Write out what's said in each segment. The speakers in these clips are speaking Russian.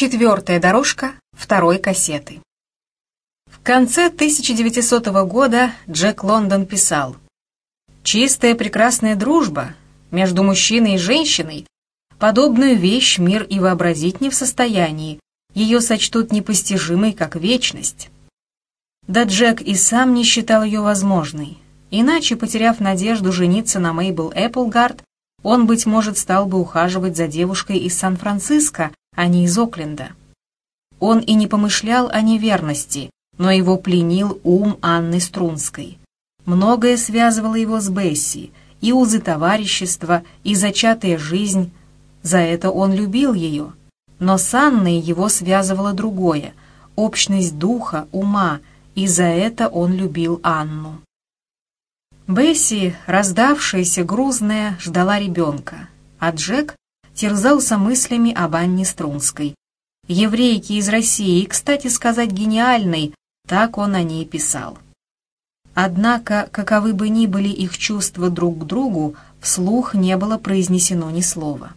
Четвертая дорожка второй кассеты. В конце 1900 года Джек Лондон писал «Чистая прекрасная дружба между мужчиной и женщиной подобную вещь мир и вообразить не в состоянии, ее сочтут непостижимой, как вечность». Да Джек и сам не считал ее возможной, иначе, потеряв надежду жениться на Мейбл Эпплгард, он, быть может, стал бы ухаживать за девушкой из Сан-Франциско, а не из Окленда. Он и не помышлял о неверности, но его пленил ум Анны Струнской. Многое связывало его с Бесси, и узы товарищества, и зачатая жизнь. За это он любил ее. Но с Анной его связывало другое — общность духа, ума, и за это он любил Анну. Бесси, раздавшаяся, грузная, ждала ребенка, а Джек терзался мыслями об Анне Струнской. Еврейки из России, кстати сказать, гениальной, так он о ней писал. Однако, каковы бы ни были их чувства друг к другу, вслух не было произнесено ни слова.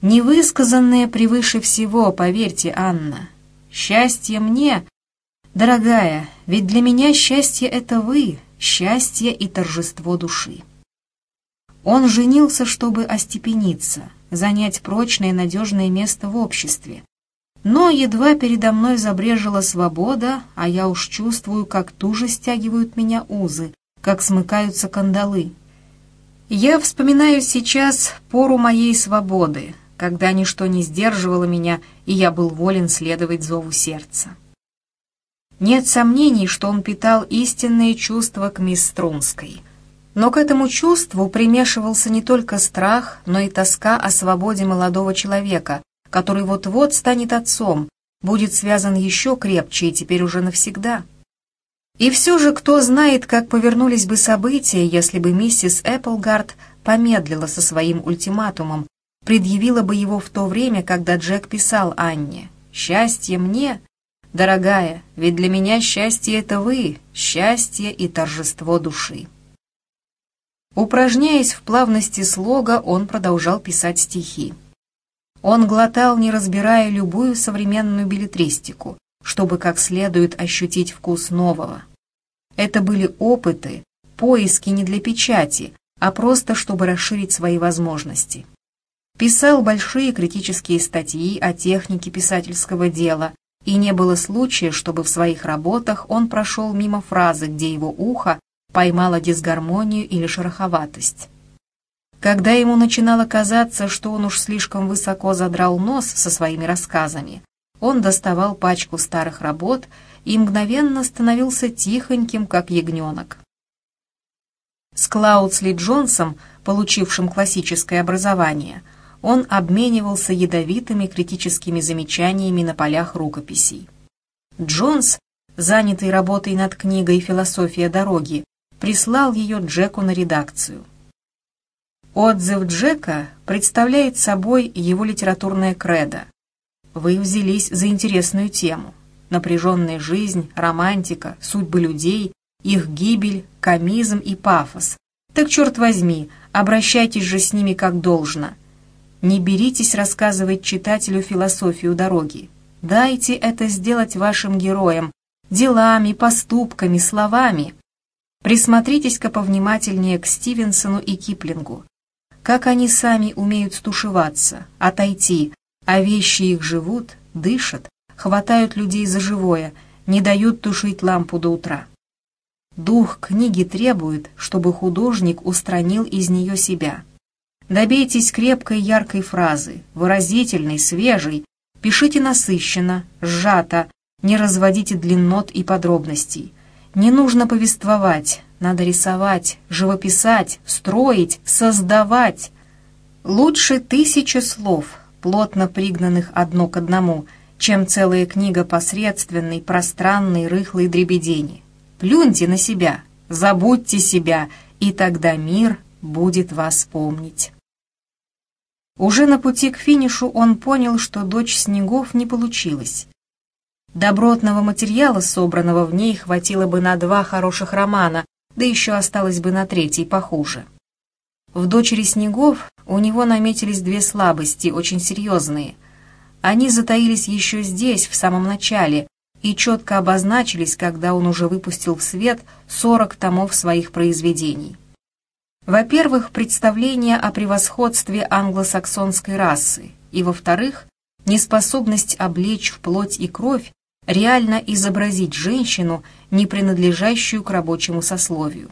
Невысказанное превыше всего, поверьте, Анна. Счастье мне, дорогая, ведь для меня счастье — это вы, счастье и торжество души. Он женился, чтобы остепениться, занять прочное и надежное место в обществе. Но едва передо мной забрежила свобода, а я уж чувствую, как туже стягивают меня узы, как смыкаются кандалы. Я вспоминаю сейчас пору моей свободы, когда ничто не сдерживало меня, и я был волен следовать зову сердца. Нет сомнений, что он питал истинные чувства к мисс Струнской — но к этому чувству примешивался не только страх, но и тоска о свободе молодого человека, который вот-вот станет отцом, будет связан еще крепче и теперь уже навсегда. И все же кто знает, как повернулись бы события, если бы миссис Эпплгард помедлила со своим ультиматумом, предъявила бы его в то время, когда Джек писал Анне «Счастье мне, дорогая, ведь для меня счастье — это вы, счастье и торжество души». Упражняясь в плавности слога, он продолжал писать стихи. Он глотал, не разбирая любую современную билетристику, чтобы как следует ощутить вкус нового. Это были опыты, поиски не для печати, а просто чтобы расширить свои возможности. Писал большие критические статьи о технике писательского дела, и не было случая, чтобы в своих работах он прошел мимо фразы, где его ухо поймала дисгармонию или шероховатость. Когда ему начинало казаться, что он уж слишком высоко задрал нос со своими рассказами, он доставал пачку старых работ и мгновенно становился тихоньким, как ягненок. С Клаудсли Джонсом, получившим классическое образование, он обменивался ядовитыми критическими замечаниями на полях рукописей. Джонс, занятый работой над книгой «Философия дороги», прислал ее Джеку на редакцию. Отзыв Джека представляет собой его литературное кредо. Вы взялись за интересную тему. Напряженная жизнь, романтика, судьбы людей, их гибель, комизм и пафос. Так, черт возьми, обращайтесь же с ними как должно. Не беритесь рассказывать читателю философию дороги. Дайте это сделать вашим героям, делами, поступками, словами. Присмотритесь-ка повнимательнее к Стивенсону и Киплингу. Как они сами умеют стушеваться, отойти, а вещи их живут, дышат, хватают людей за живое, не дают тушить лампу до утра. Дух книги требует, чтобы художник устранил из нее себя. Добейтесь крепкой яркой фразы, выразительной, свежей, пишите насыщенно, сжато, не разводите длиннот и подробностей – не нужно повествовать, надо рисовать, живописать, строить, создавать. Лучше тысячи слов, плотно пригнанных одно к одному, чем целая книга посредственной, пространной, рыхлой дребедени. Плюньте на себя, забудьте себя, и тогда мир будет вас помнить. Уже на пути к финишу он понял, что «Дочь снегов» не получилось. Добротного материала, собранного в ней, хватило бы на два хороших романа, да еще осталось бы на третий похуже. В «Дочери снегов» у него наметились две слабости, очень серьезные. Они затаились еще здесь, в самом начале, и четко обозначились, когда он уже выпустил в свет 40 томов своих произведений. Во-первых, представление о превосходстве англосаксонской расы, и, во-вторых, неспособность облечь в плоть и кровь, реально изобразить женщину, не принадлежащую к рабочему сословию.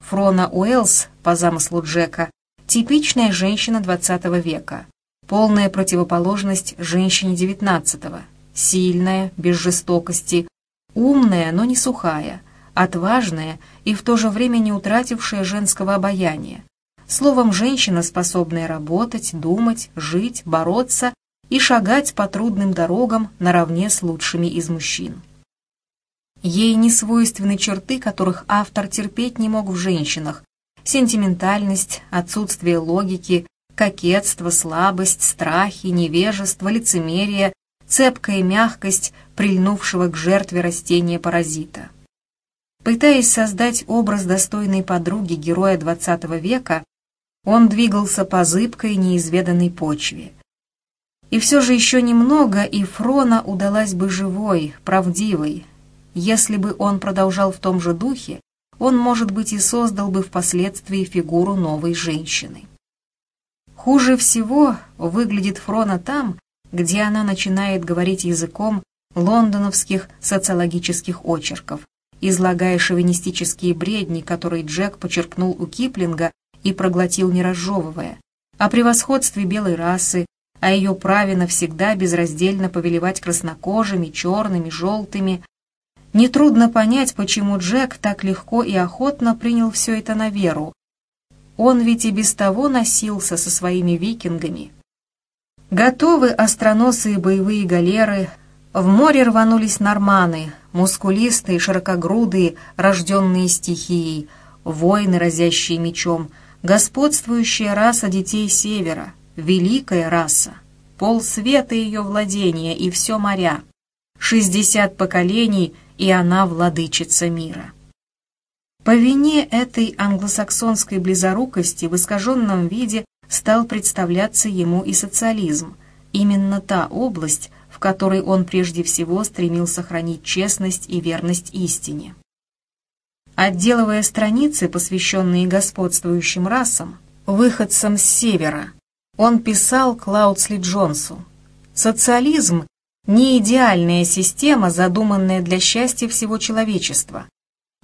Фрона Уэллс, по замыслу Джека, типичная женщина XX века, полная противоположность женщине XIX, сильная, без жестокости, умная, но не сухая, отважная и в то же время не утратившая женского обаяния. Словом, женщина, способная работать, думать, жить, бороться и шагать по трудным дорогам наравне с лучшими из мужчин. Ей не свойственны черты, которых автор терпеть не мог в женщинах, сентиментальность, отсутствие логики, кокетство, слабость, страхи, невежество, лицемерие, цепкая мягкость прильнувшего к жертве растения-паразита. Пытаясь создать образ достойной подруги героя XX века, он двигался по зыбкой неизведанной почве. И все же еще немного, и Фрона удалась бы живой, правдивой. Если бы он продолжал в том же духе, он, может быть, и создал бы впоследствии фигуру новой женщины. Хуже всего выглядит Фрона там, где она начинает говорить языком лондоновских социологических очерков, излагая шовинистические бредни, которые Джек почерпнул у Киплинга и проглотил не разжевывая, о превосходстве белой расы, о ее праве навсегда безраздельно повелевать краснокожими, черными, желтыми. Нетрудно понять, почему Джек так легко и охотно принял все это на веру, он ведь и без того носился со своими викингами. Готовы остроносые боевые галеры, в море рванулись норманы, мускулистые, широкогрудые, рожденные стихией, воины, разящие мечом, господствующая раса детей Севера, великая раса, пол света ее владения и все моря, шестьдесят поколений, и она владычица мира. По вине этой англосаксонской близорукости в искаженном виде стал представляться ему и социализм, именно та область, в которой он прежде всего стремился хранить честность и верность истине. Отделывая страницы, посвященные господствующим расам, выходцам с севера, он писал Клаудсли Джонсу «Социализм – не идеальная система, задуманная для счастья всего человечества,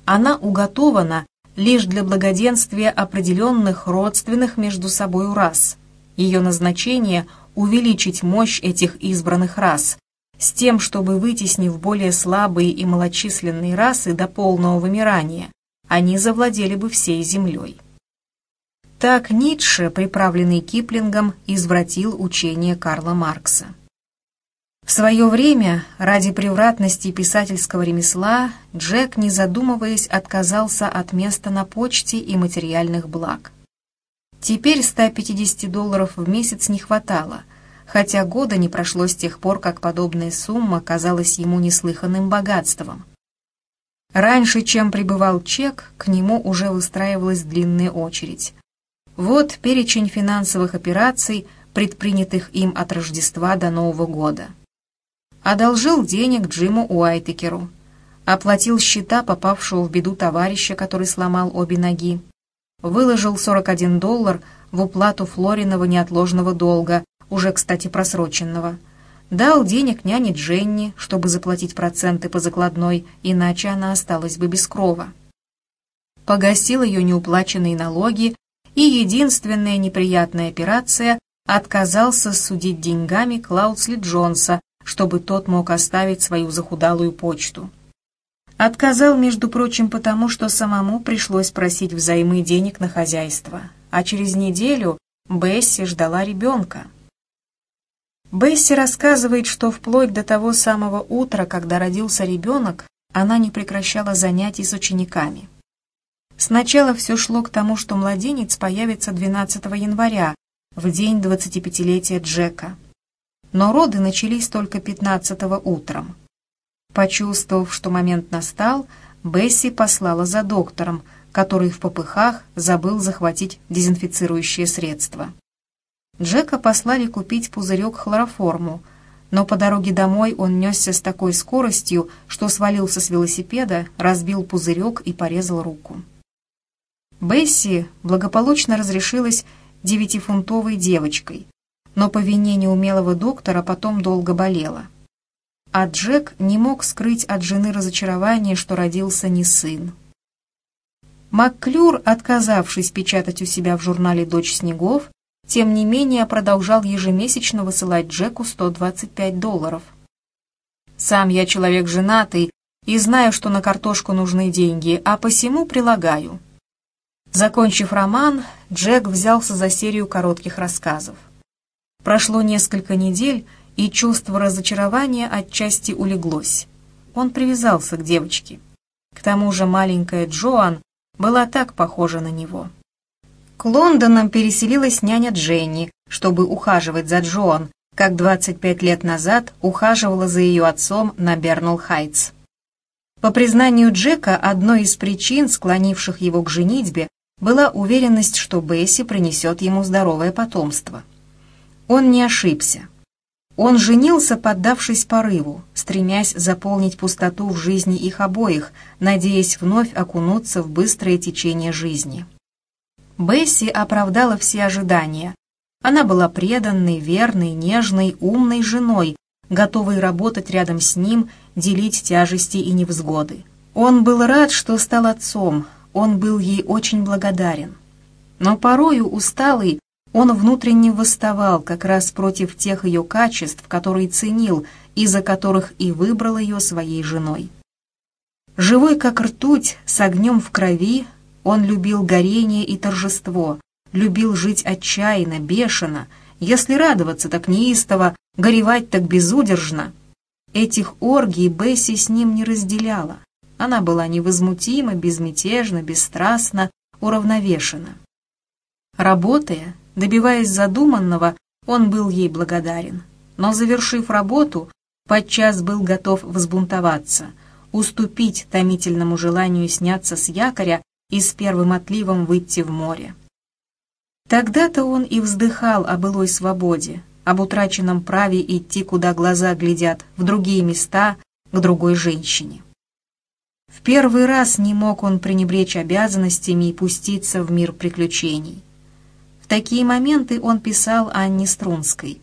она уготована лишь для благоденствия определенных родственных между собой рас. Ее назначение – увеличить мощь этих избранных рас, с тем, чтобы, вытеснив более слабые и малочисленные расы до полного вымирания, они завладели бы всей землей. Так Ницше, приправленный Киплингом, извратил учение Карла Маркса. В свое время, ради превратности писательского ремесла, Джек, не задумываясь, отказался от места на почте и материальных благ. Теперь 150 долларов в месяц не хватало, хотя года не прошло с тех пор, как подобная сумма казалась ему неслыханным богатством. Раньше, чем прибывал чек, к нему уже выстраивалась длинная очередь. Вот перечень финансовых операций, предпринятых им от Рождества до Нового года. Одолжил денег Джиму Уайтекеру, оплатил счета попавшего в беду товарища, который сломал обе ноги, выложил 41 доллар в уплату Флориного неотложного долга, уже, кстати, просроченного, дал денег няне Дженни, чтобы заплатить проценты по закладной, иначе она осталась бы без крова. Погасил ее неуплаченные налоги, и единственная неприятная операция отказался судить деньгами Клаудсли Джонса, чтобы тот мог оставить свою захудалую почту. Отказал, между прочим, потому что самому пришлось просить взаймы денег на хозяйство, а через неделю Бесси ждала ребенка. Бесси рассказывает, что вплоть до того самого утра, когда родился ребенок, она не прекращала занятий с учениками. Сначала все шло к тому, что младенец появится 12 января, в день 25-летия Джека но роды начались только 15-го утром. Почувствовав, что момент настал, Бесси послала за доктором, который в попыхах забыл захватить дезинфицирующее средство. Джека послали купить пузырек хлороформу, но по дороге домой он несся с такой скоростью, что свалился с велосипеда, разбил пузырек и порезал руку. Бесси благополучно разрешилась девятифунтовой девочкой, но по вине неумелого доктора потом долго болела. А Джек не мог скрыть от жены разочарование, что родился не сын. Макклюр, отказавшись печатать у себя в журнале «Дочь снегов», тем не менее продолжал ежемесячно высылать Джеку 125 долларов. «Сам я человек женатый и знаю, что на картошку нужны деньги, а посему прилагаю». Закончив роман, Джек взялся за серию коротких рассказов. Прошло несколько недель, и чувство разочарования отчасти улеглось. Он привязался к девочке. К тому же маленькая Джоан была так похожа на него. К Лондонам переселилась няня Дженни, чтобы ухаживать за Джоан, как 25 лет назад ухаживала за ее отцом на Бернелл-Хайтс. По признанию Джека, одной из причин, склонивших его к женитьбе, была уверенность, что Бесси принесет ему здоровое потомство. Он не ошибся. Он женился, поддавшись порыву, стремясь заполнить пустоту в жизни их обоих, надеясь вновь окунуться в быстрое течение жизни. Бесси оправдала все ожидания. Она была преданной, верной, нежной, умной женой, готовой работать рядом с ним, делить тяжести и невзгоды. Он был рад, что стал отцом, он был ей очень благодарен. Но порою усталый, он внутренне восставал как раз против тех ее качеств, которые ценил и за которых и выбрал ее своей женой. Живой как ртуть, с огнем в крови, он любил горение и торжество, любил жить отчаянно, бешено, если радоваться так неистово, горевать так безудержно. Этих оргий Бесси с ним не разделяла. Она была невозмутима, безмятежна, бесстрастна, уравновешена. Работая, Добиваясь задуманного, он был ей благодарен. Но, завершив работу, подчас был готов взбунтоваться, уступить томительному желанию сняться с якоря и с первым отливом выйти в море. Тогда-то он и вздыхал о былой свободе, об утраченном праве идти, куда глаза глядят, в другие места, к другой женщине. В первый раз не мог он пренебречь обязанностями и пуститься в мир приключений такие моменты он писал Анне Струнской.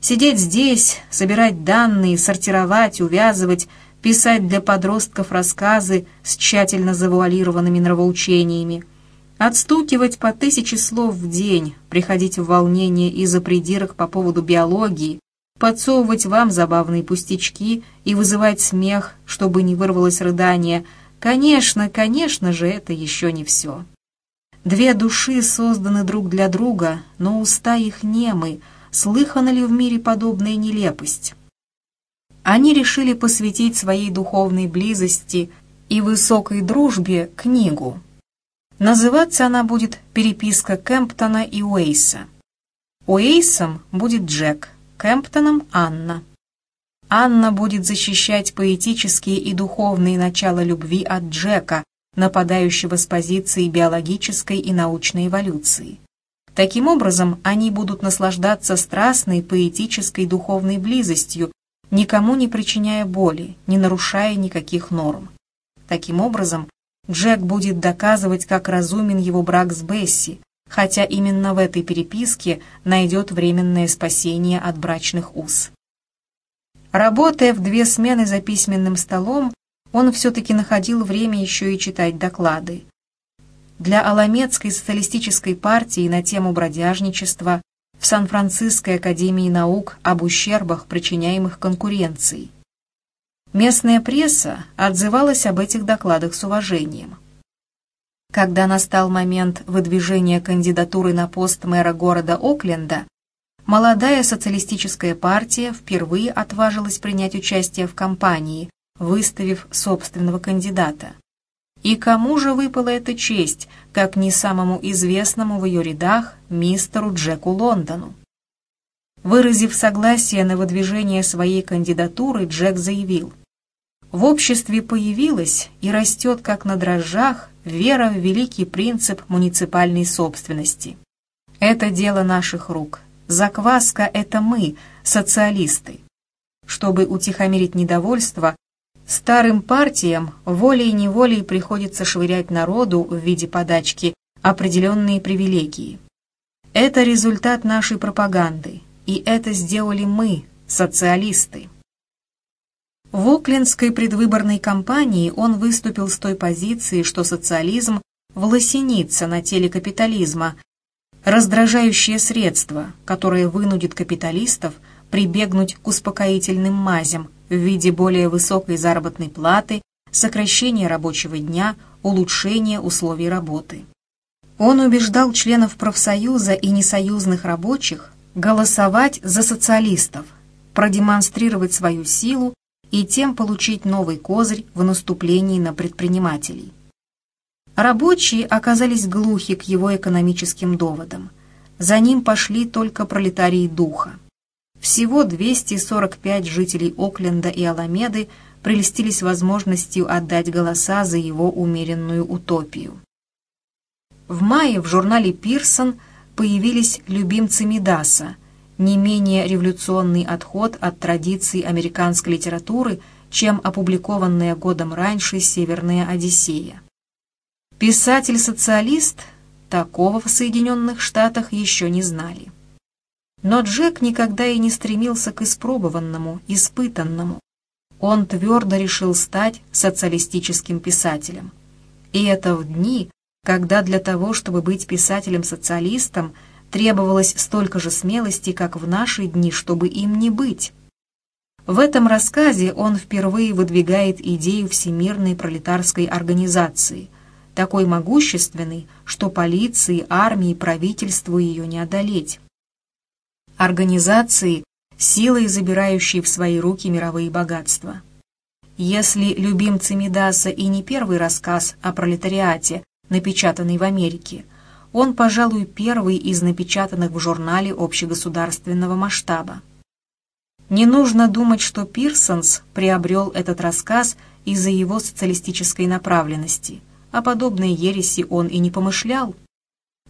Сидеть здесь, собирать данные, сортировать, увязывать, писать для подростков рассказы с тщательно завуалированными нравоучениями, отстукивать по тысяче слов в день, приходить в волнение из-за придирок по поводу биологии, подсовывать вам забавные пустячки и вызывать смех, чтобы не вырвалось рыдание. Конечно, конечно же, это еще не все. Две души созданы друг для друга, но уста их немы. Слыхана ли в мире подобная нелепость? Они решили посвятить своей духовной близости и высокой дружбе книгу. Называться она будет «Переписка Кемптона и Уэйса». Уэйсом будет Джек, Кемптоном — Анна. Анна будет защищать поэтические и духовные начала любви от Джека, нападающего с позиции биологической и научной эволюции. Таким образом, они будут наслаждаться страстной, поэтической, духовной близостью, никому не причиняя боли, не нарушая никаких норм. Таким образом, Джек будет доказывать, как разумен его брак с Бесси, хотя именно в этой переписке найдет временное спасение от брачных уз. Работая в две смены за письменным столом, он все-таки находил время еще и читать доклады. Для Аламедской социалистической партии на тему бродяжничества в Сан-Франциской академии наук об ущербах, причиняемых конкуренцией. Местная пресса отзывалась об этих докладах с уважением. Когда настал момент выдвижения кандидатуры на пост мэра города Окленда, молодая социалистическая партия впервые отважилась принять участие в кампании, выставив собственного кандидата. И кому же выпала эта честь, как не самому известному в ее рядах мистеру Джеку Лондону? Выразив согласие на выдвижение своей кандидатуры, Джек заявил, «В обществе появилась и растет, как на дрожжах, вера в великий принцип муниципальной собственности. Это дело наших рук. Закваска — это мы, социалисты. чтобы утихомирить недовольство, старым партиям волей-неволей приходится швырять народу в виде подачки определенные привилегии. Это результат нашей пропаганды, и это сделали мы, социалисты. В Оклендской предвыборной кампании он выступил с той позиции, что социализм волосеница на теле капитализма, раздражающее средство, которое вынудит капиталистов прибегнуть к успокоительным мазям в виде более высокой заработной платы, сокращения рабочего дня, улучшения условий работы. Он убеждал членов профсоюза и несоюзных рабочих голосовать за социалистов, продемонстрировать свою силу и тем получить новый козырь в наступлении на предпринимателей. Рабочие оказались глухи к его экономическим доводам. За ним пошли только пролетарии духа. Всего 245 жителей Окленда и Аламеды прелестились возможностью отдать голоса за его умеренную утопию. В мае в журнале «Пирсон» появились любимцы Мидаса, не менее революционный отход от традиций американской литературы, чем опубликованная годом раньше «Северная Одиссея». Писатель-социалист такого в Соединенных Штатах еще не знали. Но Джек никогда и не стремился к испробованному, испытанному. Он твердо решил стать социалистическим писателем. И это в дни, когда для того, чтобы быть писателем-социалистом, требовалось столько же смелости, как в наши дни, чтобы им не быть. В этом рассказе он впервые выдвигает идею Всемирной пролетарской организации, такой могущественной, что полиции, армии, правительству ее не одолеть. Организации, силой забирающей в свои руки мировые богатства. Если любимцы Мидаса и не первый рассказ о пролетариате, напечатанный в Америке, он, пожалуй, первый из напечатанных в журнале общегосударственного масштаба. Не нужно думать, что Пирсонс приобрел этот рассказ из-за его социалистической направленности. О подобной ереси он и не помышлял.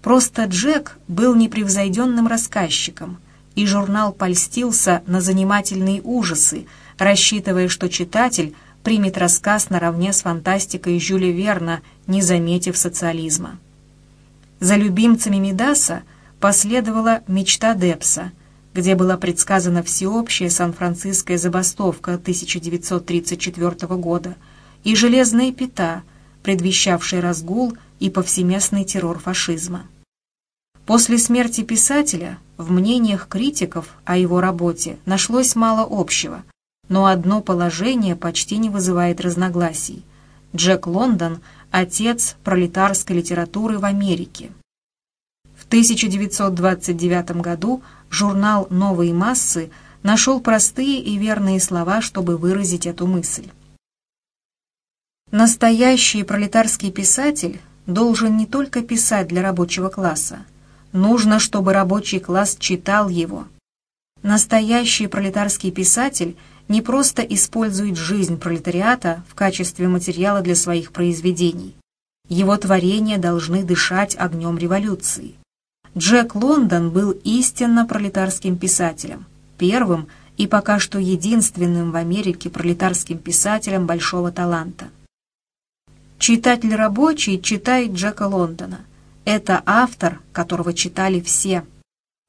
Просто Джек был непревзойденным рассказчиком, и журнал польстился на занимательные ужасы, рассчитывая, что читатель примет рассказ наравне с фантастикой Жюля Верна, не заметив социализма. За любимцами Мидаса последовала «Мечта Депса», где была предсказана всеобщая сан-франциская забастовка 1934 года и «Железная пята», предвещавшая разгул и повсеместный террор фашизма. После смерти писателя в мнениях критиков о его работе нашлось мало общего, но одно положение почти не вызывает разногласий. Джек Лондон – отец пролетарской литературы в Америке. В 1929 году журнал «Новые массы» нашел простые и верные слова, чтобы выразить эту мысль. Настоящий пролетарский писатель должен не только писать для рабочего класса. Нужно, чтобы рабочий класс читал его. Настоящий пролетарский писатель не просто использует жизнь пролетариата в качестве материала для своих произведений. Его творения должны дышать огнем революции. Джек Лондон был истинно пролетарским писателем, первым и пока что единственным в Америке пролетарским писателем большого таланта. Читатель рабочий читает Джека Лондона. Это автор, которого читали все –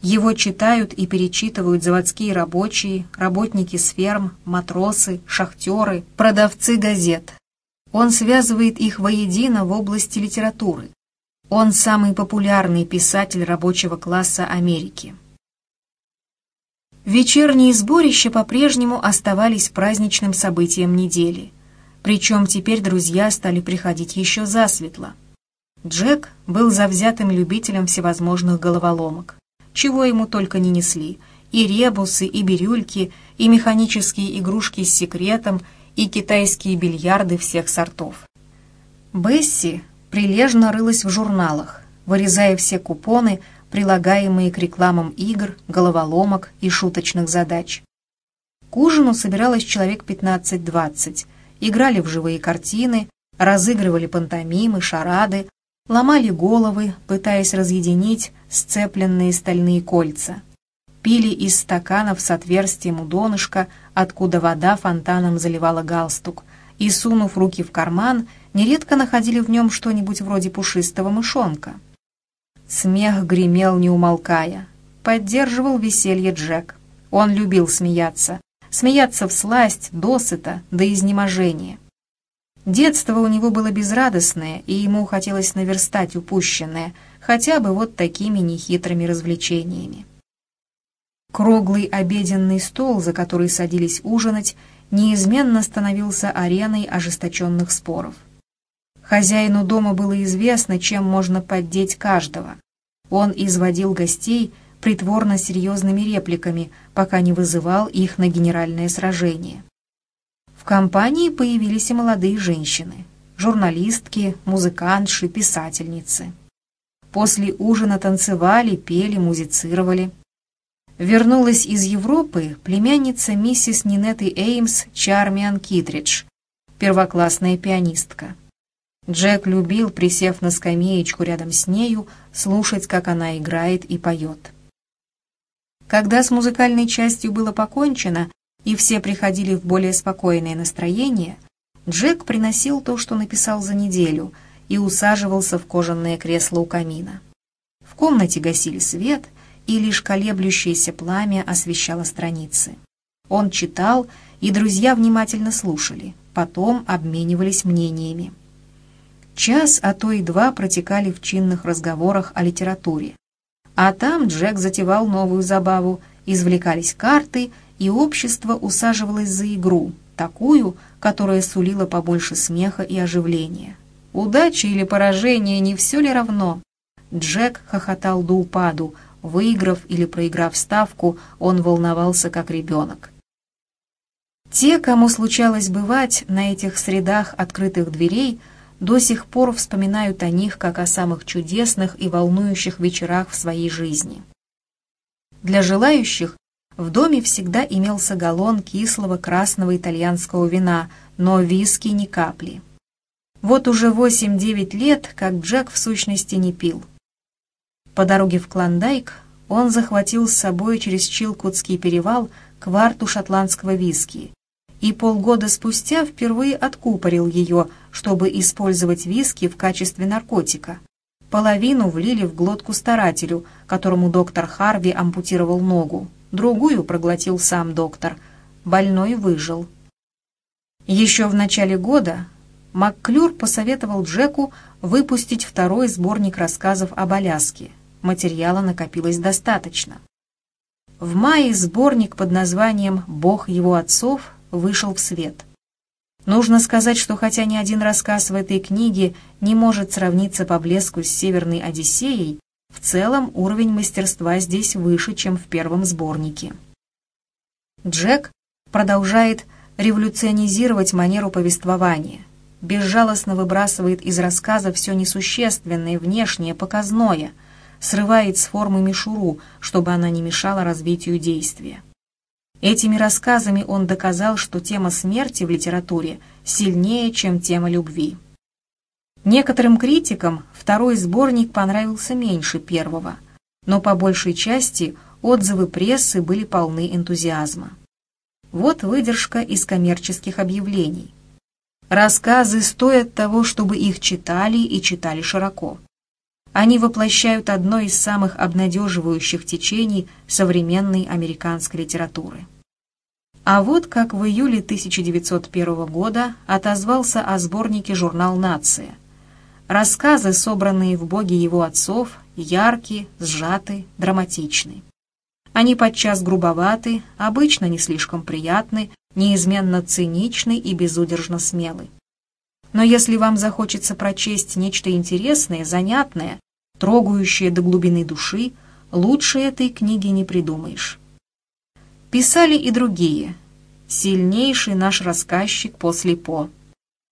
его читают и перечитывают заводские рабочие, работники с ферм, матросы, шахтеры, продавцы газет. Он связывает их воедино в области литературы. Он самый популярный писатель рабочего класса Америки. Вечерние сборища по-прежнему оставались праздничным событием недели. Причем теперь друзья стали приходить еще засветло. Джек был завзятым любителем всевозможных головоломок чего ему только не несли, и ребусы, и бирюльки, и механические игрушки с секретом, и китайские бильярды всех сортов. Бесси прилежно рылась в журналах, вырезая все купоны, прилагаемые к рекламам игр, головоломок и шуточных задач. К ужину собиралось человек 15-20, играли в живые картины, разыгрывали пантомимы, шарады, ломали головы, пытаясь разъединить сцепленные стальные кольца. пили из стаканов с отверстием у донышка, откуда вода фонтаном заливала галстук, и, сунув руки в карман, нередко находили в нем что-нибудь вроде пушистого мышонка. Смех гремел, не умолкая. Поддерживал веселье Джек. Он любил смеяться. Смеяться в сласть, досыта, до изнеможения. Детство у него было безрадостное, и ему хотелось наверстать упущенное, хотя бы вот такими нехитрыми развлечениями. Круглый обеденный стол, за который садились ужинать, неизменно становился ареной ожесточенных споров. Хозяину дома было известно, чем можно поддеть каждого. Он изводил гостей притворно серьезными репликами, пока не вызывал их на генеральное сражение. Компании появились и молодые женщины, журналистки, музыкантши, писательницы. После ужина танцевали, пели, музицировали вернулась из Европы племянница миссис Нинеты Эймс Чармиан Китридж, первоклассная пианистка. Джек любил, присев на скамеечку рядом с нею, слушать, как она играет и поет. Когда с музыкальной частью было покончено, и все приходили в более спокойное настроение, Джек приносил то, что написал за неделю, и усаживался в кожаное кресло у камина. В комнате гасили свет — и лишь колеблющееся пламя освещало страницы. Он читал, и друзья внимательно слушали, потом обменивались мнениями. Час, а то и два протекали в чинных разговорах о литературе. А там Джек затевал новую забаву, извлекались карты, и общество усаживалось за игру, такую, которая сулила побольше смеха и оживления. Удача или поражение, не все ли равно? Джек хохотал до упаду, Выиграв или проиграв ставку, он волновался как ребенок. Те, кому случалось бывать на этих средах открытых дверей, до сих пор вспоминают о них как о самых чудесных и волнующих вечерах в своей жизни. Для желающих в доме всегда имелся галлон кислого красного итальянского вина, но виски ни капли. Вот уже 8-9 лет, как Джек в сущности не пил. По дороге в Клондайк он захватил с собой через Чилкутский перевал кварту шотландского виски и полгода спустя впервые откупорил ее, чтобы использовать виски в качестве наркотика. Половину влили в глотку старателю, которому доктор Харви ампутировал ногу, другую проглотил сам доктор. Больной выжил. Еще в начале года Макклюр посоветовал Джеку выпустить второй сборник рассказов об Аляске – материала накопилось достаточно. В мае сборник под названием «Бог его отцов» вышел в свет. Нужно сказать, что хотя ни один рассказ в этой книге не может сравниться по блеску с «Северной Одиссеей», в целом уровень мастерства здесь выше, чем в первом сборнике. Джек продолжает революционизировать манеру повествования, безжалостно выбрасывает из рассказа все несущественное, внешнее, показное – срывает с формы мишуру, чтобы она не мешала развитию действия. Этими рассказами он доказал, что тема смерти в литературе сильнее, чем тема любви. Некоторым критикам второй сборник понравился меньше первого, но по большей части отзывы прессы были полны энтузиазма. Вот выдержка из коммерческих объявлений. Рассказы стоят того, чтобы их читали и читали широко. Они воплощают одно из самых обнадеживающих течений современной американской литературы. А вот как в июле 1901 года отозвался о сборнике журнал «Нация». Рассказы, собранные в «Боге его отцов», яркие, сжаты, драматичны. Они подчас грубоваты, обычно не слишком приятны, неизменно циничны и безудержно смелы. Но если вам захочется прочесть нечто интересное, занятное, трогающее до глубины души, лучше этой книги не придумаешь. Писали и другие. Сильнейший наш рассказчик после По.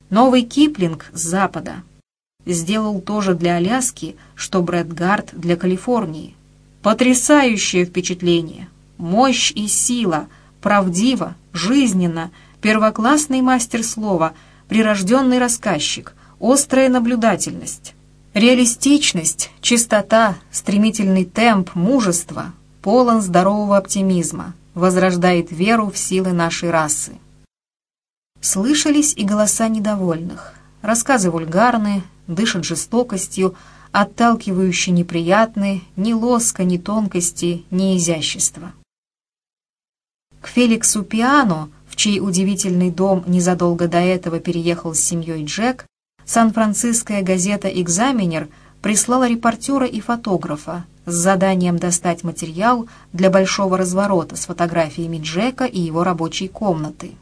Новый Киплинг с Запада. Сделал тоже для Аляски, что Брэд Гард для Калифорнии. Потрясающее впечатление. Мощь и сила. Правдиво, жизненно, первоклассный мастер слова — прирожденный рассказчик, острая наблюдательность, реалистичность, чистота, стремительный темп, мужество, полон здорового оптимизма, возрождает веру в силы нашей расы. Слышались и голоса недовольных. Рассказы вульгарные, дышат жестокостью, отталкивающие неприятные, ни лоска, ни тонкости, ни изящества. К Феликсу Пиано, в чей удивительный дом незадолго до этого переехал с семьей Джек, сан-франциская газета «Экзаменер» прислала репортера и фотографа с заданием достать материал для большого разворота с фотографиями Джека и его рабочей комнаты.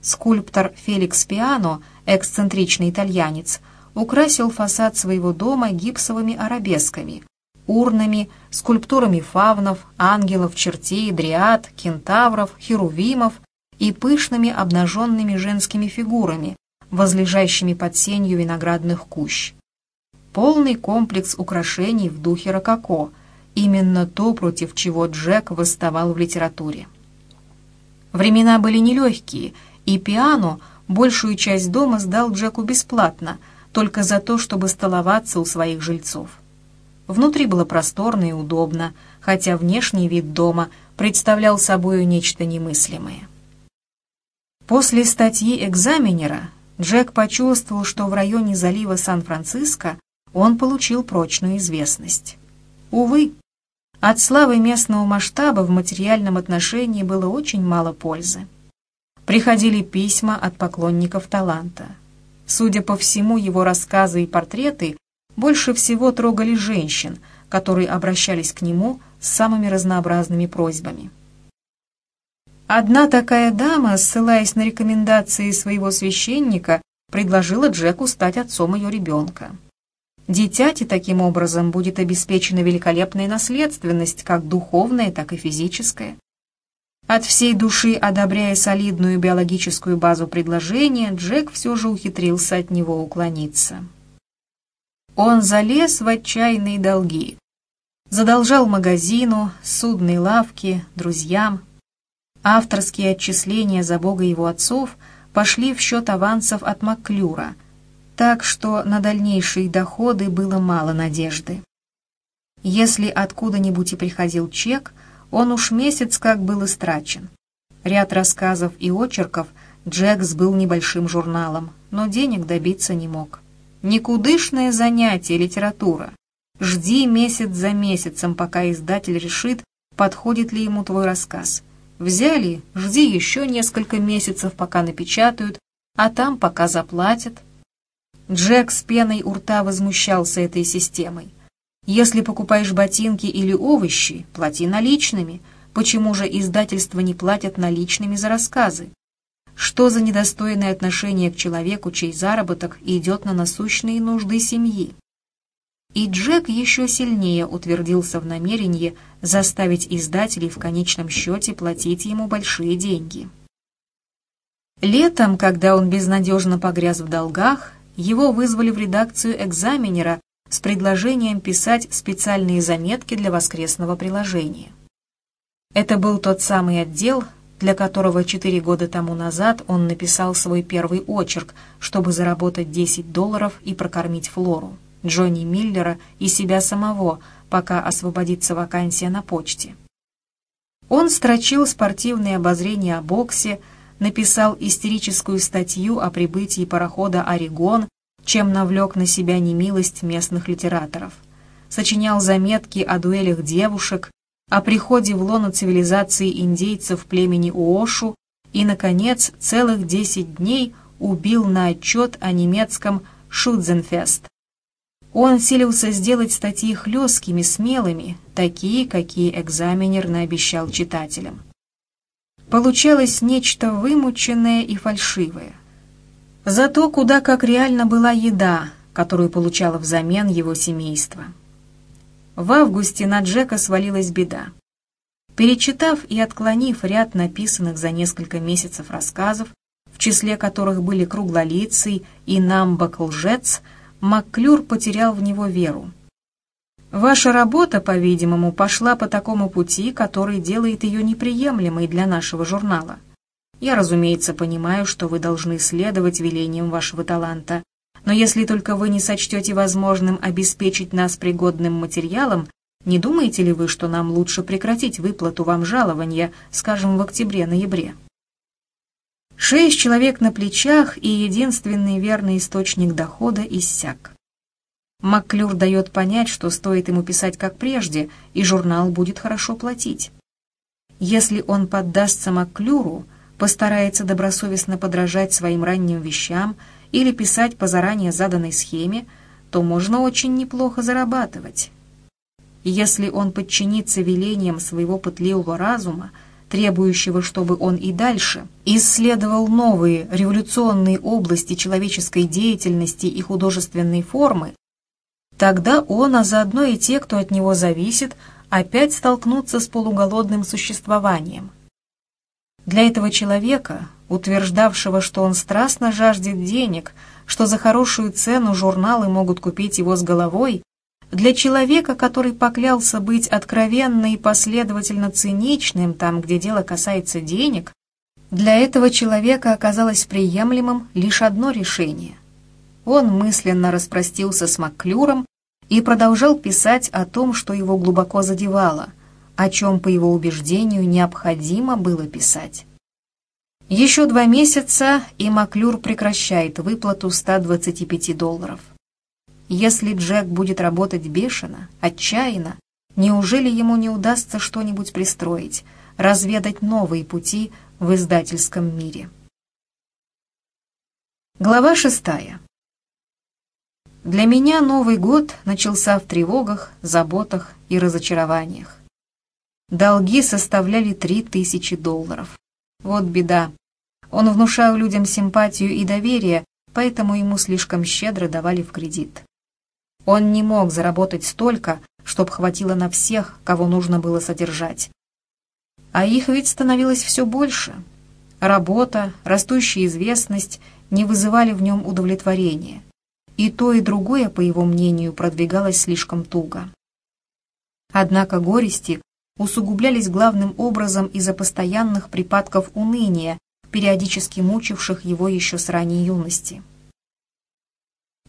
Скульптор Феликс Пиано, эксцентричный итальянец, украсил фасад своего дома гипсовыми арабесками, урнами, скульптурами фавнов, ангелов, чертей, дриад, кентавров, херувимов и пышными обнаженными женскими фигурами, возлежащими под сенью виноградных кущ. Полный комплекс украшений в духе рококо, именно то, против чего Джек восставал в литературе. Времена были нелегкие, и пиано большую часть дома сдал Джеку бесплатно, только за то, чтобы столоваться у своих жильцов. Внутри было просторно и удобно, хотя внешний вид дома представлял собою нечто немыслимое. После статьи экзаменера Джек почувствовал, что в районе залива Сан-Франциско он получил прочную известность. Увы, от славы местного масштаба в материальном отношении было очень мало пользы. Приходили письма от поклонников таланта. Судя по всему, его рассказы и портреты больше всего трогали женщин, которые обращались к нему с самыми разнообразными просьбами. Одна такая дама, ссылаясь на рекомендации своего священника, предложила Джеку стать отцом ее ребенка. Дитяти таким образом будет обеспечена великолепная наследственность, как духовная, так и физическая. От всей души одобряя солидную биологическую базу предложения, Джек все же ухитрился от него уклониться. Он залез в отчаянные долги. Задолжал магазину, судной лавке, друзьям. Авторские отчисления за бога его отцов пошли в счет авансов от Макклюра, так что на дальнейшие доходы было мало надежды. Если откуда-нибудь и приходил чек – он уж месяц как был истрачен. Ряд рассказов и очерков Джек сбыл небольшим журналом, но денег добиться не мог. Никудышное занятие литература. Жди месяц за месяцем, пока издатель решит, подходит ли ему твой рассказ. Взяли, жди еще несколько месяцев, пока напечатают, а там пока заплатят. Джек с пеной у рта возмущался этой системой. Если покупаешь ботинки или овощи, плати наличными. Почему же издательства не платят наличными за рассказы? Что за недостойное отношение к человеку, чей заработок идет на насущные нужды семьи? И Джек еще сильнее утвердился в намерении заставить издателей в конечном счете платить ему большие деньги. Летом, когда он безнадежно погряз в долгах, его вызвали в редакцию экзаменера с предложением писать специальные заметки для воскресного приложения. Это был тот самый отдел, для которого четыре года тому назад он написал свой первый очерк, чтобы заработать 10 долларов и прокормить Флору, Джонни Миллера и себя самого, пока освободится вакансия на почте. Он строчил спортивные обозрения о боксе, написал истерическую статью о прибытии парохода «Орегон» чем навлек на себя немилость местных литераторов. Сочинял заметки о дуэлях девушек, о приходе в лоно цивилизации индейцев племени Уошу и, наконец, целых десять дней убил на отчет о немецком «Шудзенфест». Он силился сделать статьи хлесткими, смелыми, такие, какие экзаменер наобещал читателям. Получалось нечто вымученное и фальшивое. Зато куда как реально была еда, которую получало взамен его семейство. В августе на Джека свалилась беда. Перечитав и отклонив ряд написанных за несколько месяцев рассказов, в числе которых были «Круглолицый» и «Намбак лжец», Макклюр потерял в него веру. Ваша работа, по-видимому, пошла по такому пути, который делает ее неприемлемой для нашего журнала. Я, разумеется, понимаю, что вы должны следовать велениям вашего таланта, но если только вы не сочтете возможным обеспечить нас пригодным материалом, Не думаете ли вы, что нам лучше прекратить выплату вам жалования, скажем, в октябре-ноябре? Шесть человек на плечах и единственный верный источник дохода иссяк. Макклюр дает понять, что стоит ему писать как прежде, и журнал будет хорошо платить. Если он поддастся Макклюру, постарается добросовестно подражать своим ранним вещам или писать по заранее заданной схеме, то можно очень неплохо зарабатывать. Если он подчинится велениям своего пытливого разума, требующего, чтобы он и дальше исследовал новые революционные области человеческой деятельности и художественной формы, тогда он, а заодно и те, кто от него зависит, опять столкнутся с полуголодным существованием. Для этого человека, утверждавшего, что он страстно жаждет денег, что за хорошую цену журналы могут купить его с головой, для человека, который поклялся быть откровенно и последовательно циничным там, где дело касается денег, для этого человека оказалось приемлемым лишь одно решение. Он мысленно распростился с Макклюром и продолжал писать о том, что его глубоко задевало, о чем, по его убеждению, необходимо было писать. Еще два месяца, и Маклюр прекращает выплату 125 долларов. Если Джек будет работать бешено, отчаянно, неужели ему не удастся что-нибудь пристроить, разведать новые пути в издательском мире? Глава шестая. Для меня Новый год начался в тревогах, заботах и разочарованиях. Долги составляли три тысячи долларов. Вот беда. Он внушал людям симпатию и доверие, поэтому ему слишком щедро давали в кредит. Он не мог заработать столько, чтоб хватило на всех, кого нужно было содержать. А их ведь становилось все больше. Работа, растущая известность не вызывали в нем удовлетворения. И то, и другое, по его мнению, продвигалось слишком туго. Однако горести усугублялись главным образом из-за постоянных припадков уныния, периодически мучивших его еще с ранней юности.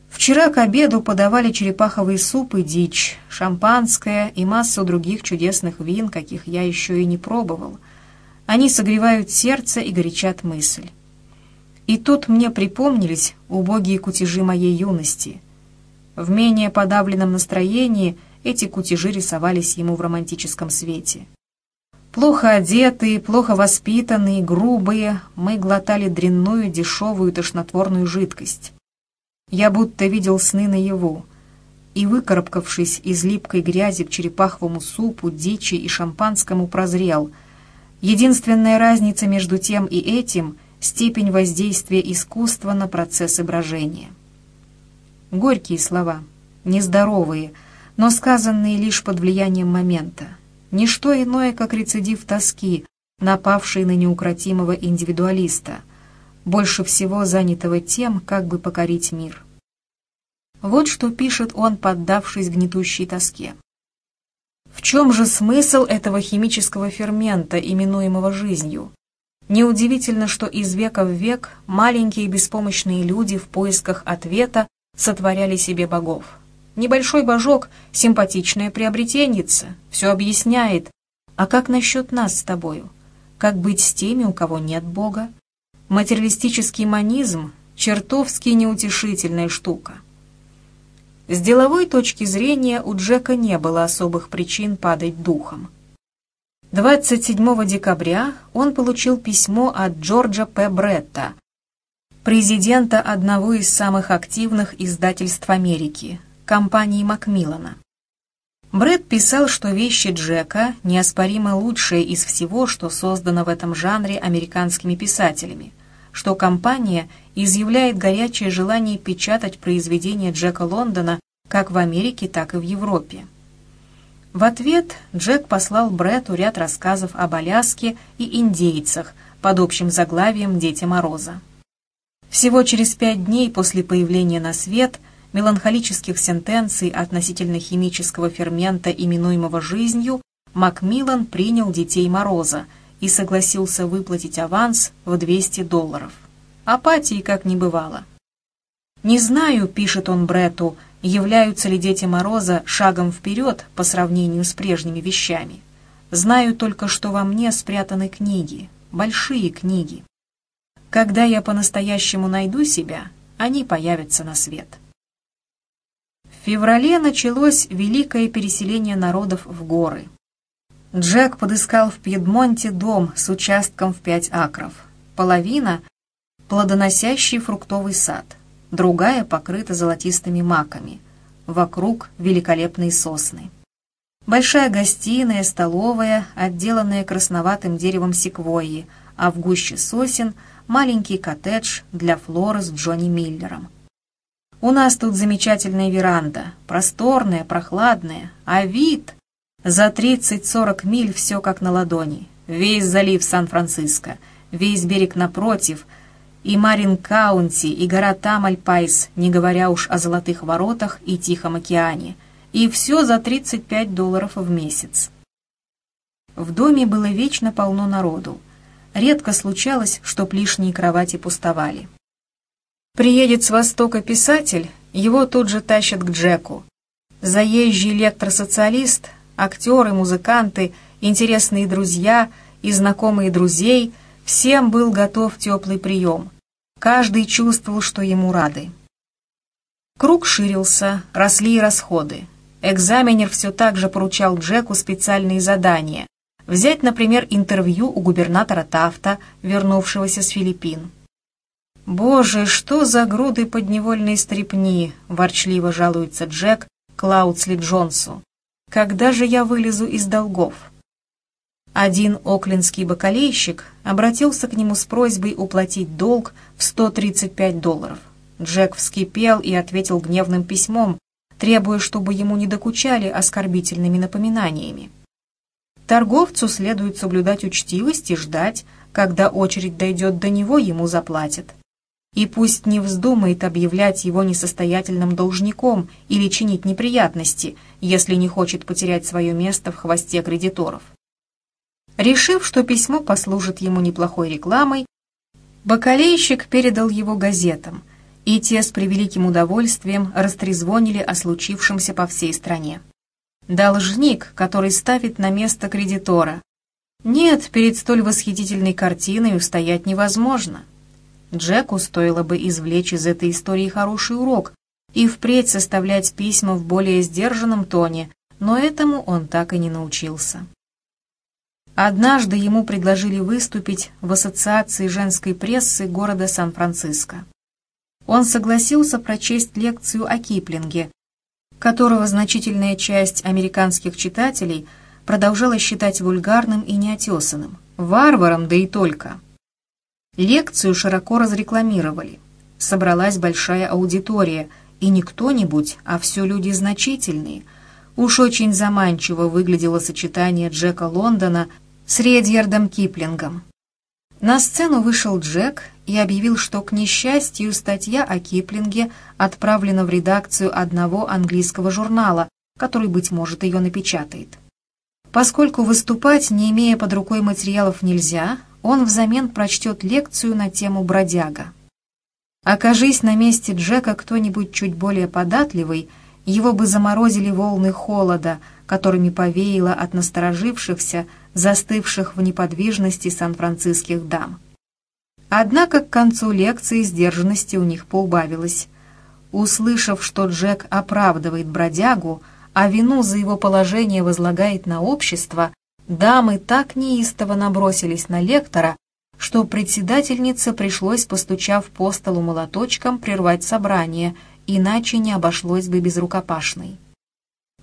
Вчера к обеду подавали черепаховый суп и дичь, шампанское и массу других чудесных вин, каких я еще и не пробовал. Они согревают сердце и горячат мысль. И тут мне припомнились убогие кутежи моей юности. В менее подавленном настроении эти кутежи рисовались ему в романтическом свете. Плохо одетые, плохо воспитанные, грубые, мы глотали дрянную, дешевую, тошнотворную жидкость. Я будто видел сны наяву, и, выкарабкавшись из липкой грязи к черепаховому супу, дичи и шампанскому, прозрел. Единственная разница между тем и этим — степень воздействия искусства на процессы брожения. Горькие слова, нездоровые, но сказанные лишь под влиянием момента. Ничто иное, как рецидив тоски, напавший на неукротимого индивидуалиста — больше всего занятого тем, как бы покорить мир. Вот что пишет он, поддавшись гнетущей тоске. В чем же смысл этого химического фермента, именуемого жизнью? Неудивительно, что из века в век маленькие беспомощные люди в поисках ответа сотворяли себе богов. Небольшой божок — симпатичная приобретенница, все объясняет. А как насчет нас с тобою? Как быть с теми, у кого нет бога? Материалистический манизм – чертовски неутешительная штука. С деловой точки зрения у Джека не было особых причин падать духом. 27 декабря он получил письмо от Джорджа П. Бретта, президента одного из самых активных издательств Америки, компании Макмиллана. Брэд писал, что вещи Джека неоспоримо лучшие из всего, что создано в этом жанре американскими писателями – что компания изъявляет горячее желание печатать произведения Джека Лондона как в Америке, так и в Европе. В ответ Джек послал Бретту ряд рассказов об Аляске и индейцах под общим заглавием «Дети Мороза». Всего через пять дней после появления на свет меланхолических сентенций относительно химического фермента, именуемого жизнью, Макмиллан принял «Детей Мороза», и согласился выплатить аванс в 200 долларов. Апатии как не бывало. Не знаю, пишет он Брету, являются ли дети Мороза шагом вперед по сравнению с прежними вещами. Знаю только, что во мне спрятаны книги, большие книги. Когда я по-настоящему найду себя, они появятся на свет. Феврале началось великое переселение народов в горы. Джек подыскал в Пьедмонте дом с участком в пять акров. Половина – плодоносящий фруктовый сад, другая покрыта золотистыми маками. Вокруг великолепные сосны. Большая гостиная, столовая, отделанная красноватым деревом секвойи, а в гуще сосен – маленький коттедж для Флоры с Джонни Миллером. У нас тут замечательная веранда, просторная, прохладная, а вид... За 30-40 миль все как на ладони. Весь залив Сан-Франциско, весь берег напротив, и Марин-Каунти, и гора Тамальпайс, не говоря уж о Золотых воротах и Тихом океане. И все за 35 долларов в месяц. В доме было вечно полно народу. Редко случалось, чтоб лишние кровати пустовали. Приедет с востока писатель, его тут же тащат к Джеку. Заезжий электросоциалист, актеры, музыканты, интересные друзья и знакомые друзей, всем был готов теплый прием. Каждый чувствовал, что ему рады. Круг ширился, росли и расходы. Экзаменер все так же поручал Джеку специальные задания, Взять, например, интервью у губернатора Тафта, вернувшегося с Филиппин. «Боже, что за груды подневольной стрепни!» – ворчливо жалуется Джек Клаудсли Джонсу. «Когда же я вылезу из долгов?» Один оклендский бакалейщик обратился к нему с просьбой уплатить долг в 135 долларов. Джек вскипел и ответил гневным письмом, требуя, чтобы ему не докучали оскорбительными напоминаниями. Торговцу следует соблюдать учтивость и ждать, когда очередь дойдет до него, ему заплатят. И пусть не вздумает объявлять его несостоятельным должником или чинить неприятности, если не хочет потерять свое место в хвосте кредиторов. Решив, что письмо послужит ему неплохой рекламой, бакалейщик передал его газетам, и те с превеликим удовольствием растрезвонили о случившемся по всей стране. Должник, который ставит на место кредитора. Нет, перед столь восхитительной картиной устоять невозможно. Джеку стоило бы извлечь из этой истории хороший урок и впредь составлять письма в более сдержанном тоне, но этому он так и не научился. Однажды ему предложили выступить в Ассоциации женской прессы города Сан-Франциско. Он согласился прочесть лекцию о Киплинге, которого значительная часть американских читателей продолжала считать вульгарным и неотесанным, варваром, да и только. Лекцию широко разрекламировали. Собралась большая аудитория, и не кто-нибудь, а все люди значительные. Уж очень заманчиво выглядело сочетание Джека Лондона с Редьярдом Киплингом. На сцену вышел Джек и объявил, что, к несчастью, статья о Киплинге отправлена в редакцию одного английского журнала, который, быть может, ее напечатает. Поскольку выступать, не имея под рукой материалов, нельзя, он взамен прочтет лекцию на тему «Бродяга». Окажись на месте Джека кто-нибудь чуть более податливый, его бы заморозили волны холода, которыми повеяло от насторожившихся, застывших в неподвижности сан-франциских дам. Однако к концу лекции сдержанности у них поубавилось. Услышав, что Джек оправдывает бродягу, а вину за его положение возлагает на общество, дамы так неистово набросились на лектора, что председательнице пришлось, постучав по столу молоточком, прервать собрание, иначе не обошлось бы без рукопашной.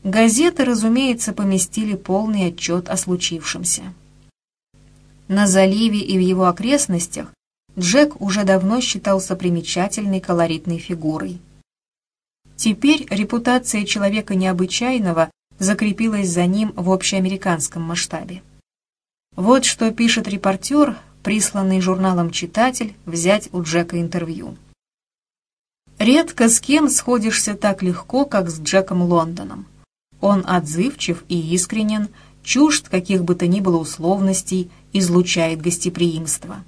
Газеты, разумеется, поместили полный отчет о случившемся. На заливе и в его окрестностях Джек уже давно считался примечательной колоритной фигурой. Теперь репутация человека необычайного закрепилась за ним в общеамериканском масштабе. Вот что пишет репортер, присланный журналом «Читатель», взять у Джека интервью. «Редко с кем сходишься так легко, как с Джеком Лондоном. Он отзывчив и искренен, чужд каких бы то ни было условностей, излучает гостеприимство.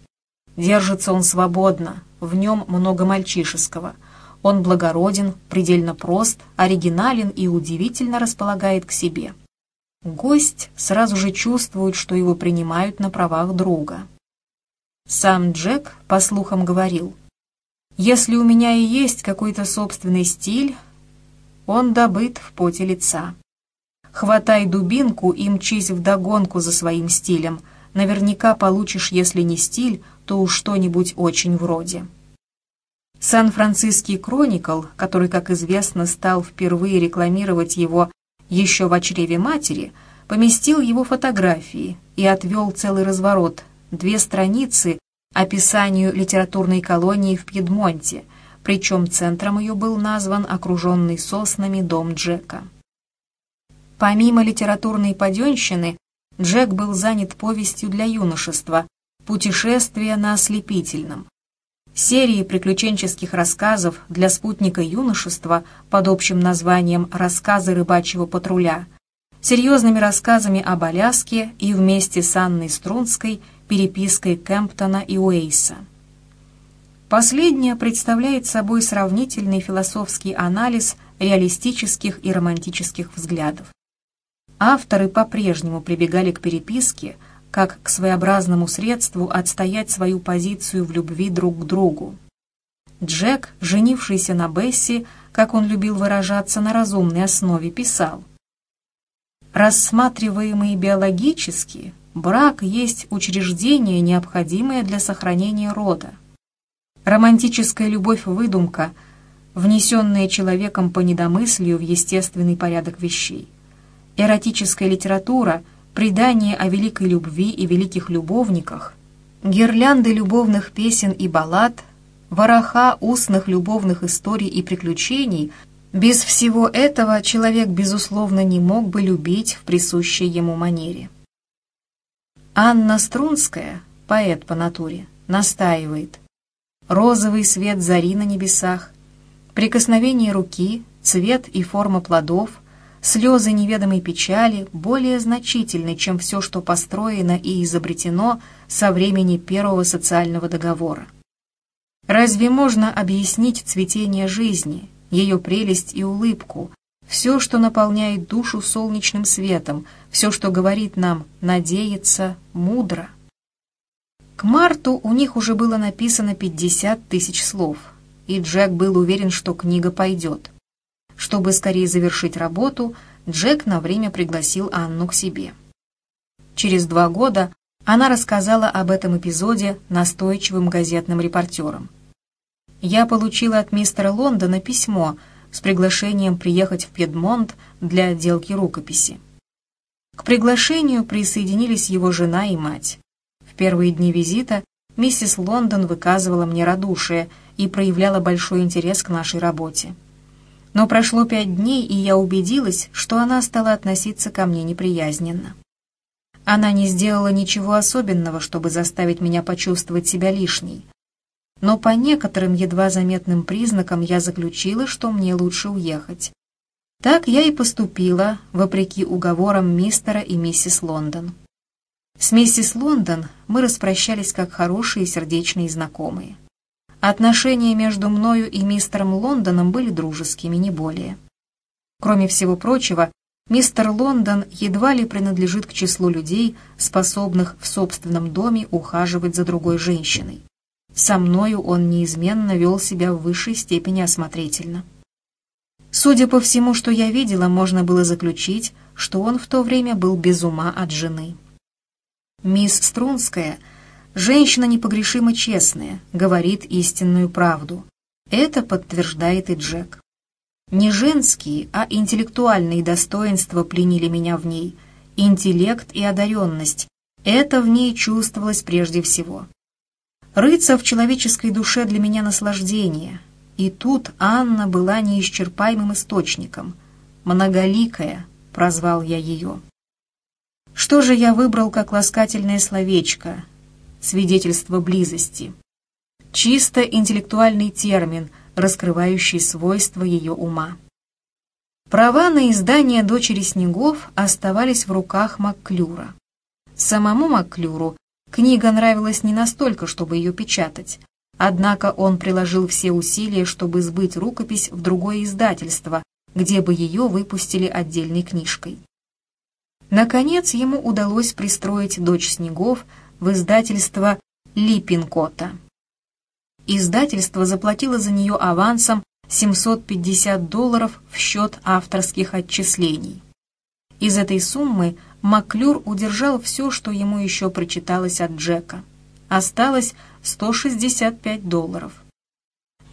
Держится он свободно, в нем много мальчишеского. Он благороден, предельно прост, оригинален и удивительно располагает к себе. Гость сразу же чувствует, что его принимают на правах друга. Сам Джек, по слухам, говорил, «Если у меня и есть какой-то собственный стиль, он добыт в поте лица. Хватай дубинку и мчись вдогонку за своим стилем. Наверняка получишь, если не стиль, то уж что-нибудь очень вроде». Сан-Франциский Кроникл, который, как известно, стал впервые рекламировать его еще в чреве матери, поместил его фотографии и отвел целый разворот, две страницы описанию литературной колонии в Пьедмонте, причем центром ее был назван окруженный соснами дом Джека. Помимо литературной паденщины, Джек был занят повестью для юношества «Путешествие на ослепительном», серии приключенческих рассказов для спутника юношества под общим названием «Рассказы рыбачьего патруля», серьезными рассказами об Аляске и вместе с Анной Струнской перепиской Кемптона и Уэйса. Последняя представляет собой сравнительный философский анализ реалистических и романтических взглядов. Авторы по-прежнему прибегали к переписке – как к своеобразному средству отстоять свою позицию в любви друг к другу. Джек, женившийся на Бесси, как он любил выражаться на разумной основе, писал «Рассматриваемый биологически, брак есть учреждение, необходимое для сохранения рода. Романтическая любовь-выдумка, внесенная человеком по недомыслию в естественный порядок вещей. Эротическая литература – предания о великой любви и великих любовниках, гирлянды любовных песен и баллад, вороха устных любовных историй и приключений, без всего этого человек, безусловно, не мог бы любить в присущей ему манере. Анна Струнская, поэт по натуре, настаивает. Розовый свет зари на небесах, прикосновение руки, цвет и форма плодов — слезы неведомой печали более значительны, чем все, что построено и изобретено со времени первого социального договора. Разве можно объяснить цветение жизни, ее прелесть и улыбку, все, что наполняет душу солнечным светом, все, что говорит нам «надеяться мудро»? К марту у них уже было написано 50 тысяч слов, и Джек был уверен, что книга пойдет. Чтобы скорее завершить работу, Джек на время пригласил Анну к себе. Через два года она рассказала об этом эпизоде настойчивым газетным репортерам. «Я получила от мистера Лондона письмо с приглашением приехать в Пьедмонт для отделки рукописи. К приглашению присоединились его жена и мать. В первые дни визита миссис Лондон выказывала мне радушие и проявляла большой интерес к нашей работе. Но прошло пять дней, и я убедилась, что она стала относиться ко мне неприязненно. Она не сделала ничего особенного, чтобы заставить меня почувствовать себя лишней. Но по некоторым едва заметным признакам я заключила, что мне лучше уехать. Так я и поступила, вопреки уговорам мистера и миссис Лондон. С миссис Лондон мы распрощались как хорошие сердечные знакомые. Отношения между мною и мистером Лондоном были дружескими, не более. Кроме всего прочего, мистер Лондон едва ли принадлежит к числу людей, способных в собственном доме ухаживать за другой женщиной. Со мною он неизменно вел себя в высшей степени осмотрительно. Судя по всему, что я видела, можно было заключить, что он в то время был без ума от жены. Мисс Струнская — Женщина непогрешимо честная, говорит истинную правду. Это подтверждает и Джек. Не женские, а интеллектуальные достоинства пленили меня в ней. Интеллект и одаренность. Это в ней чувствовалось прежде всего. Рыться в человеческой душе для меня наслаждение. И тут Анна была неисчерпаемым источником. «Многоликая», — прозвал я ее. Что же я выбрал как ласкательное словечко, свидетельство близости. Чисто интеллектуальный термин, раскрывающий свойства ее ума. Права на издание «Дочери снегов» оставались в руках Макклюра. Самому Макклюру книга нравилась не настолько, чтобы ее печатать. Однако он приложил все усилия, чтобы сбыть рукопись в другое издательство, где бы ее выпустили отдельной книжкой. Наконец ему удалось пристроить «Дочь снегов» в издательство Липинкота. Издательство заплатило за нее авансом 750 долларов в счет авторских отчислений. Из этой суммы Маклюр удержал все, что ему еще прочиталось от Джека. Осталось 165 долларов.